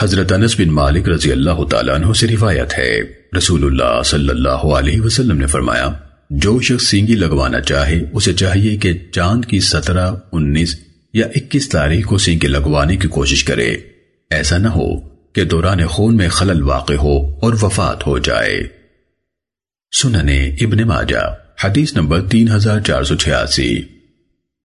حضرت انس بن مالک رضی اللہ تعالیٰ عنہ سے روایت ہے۔ رسول اللہ صلی اللہ علیہ وسلم نے فرمایا، جو شخص سینگی لگوانا چاہے، اسے چاہیے کہ چاند کی سترہ، انیس یا اکیس تاریخ کو سینگی لگوانے کی کوشش کرے۔ ایسا نہ ہو کہ دوران خون میں خلل واقع ہو اور وفات ہو جائے۔ سننے ابن ماجہ، حدیث نمبر تین ہزار چار سو چھیاسی۔